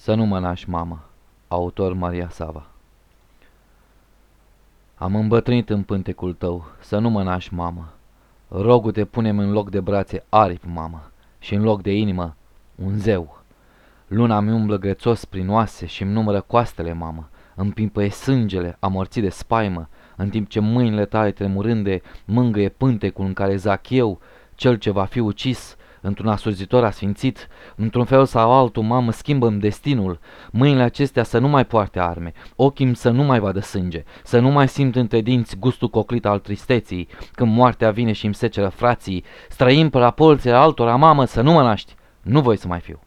Să nu mă naști, mamă. Autor Maria Sava Am îmbătrânit în pântecul tău, să nu mă naști, mamă. Rogul te punem în loc de brațe aripi, mamă, și în loc de inimă un zeu. Luna mi umblă grețos prin oase și îmi numără coastele, mamă. Îmi pimpăie sângele, amorțit de spaimă, în timp ce mâinile tale tremurânde mângâie pântecul în care zac eu, cel ce va fi ucis, într-un asurzitor asfințit, într-un fel sau altul, mamă, schimbă destinul, mâinile acestea să nu mai poarte arme, ochii să nu mai vadă sânge, să nu mai simt între dinți gustul coclit al tristeții, când moartea vine și îmi seceră frații, străim pe la polțele altora, mamă, să nu mă naști, nu voi să mai fiu.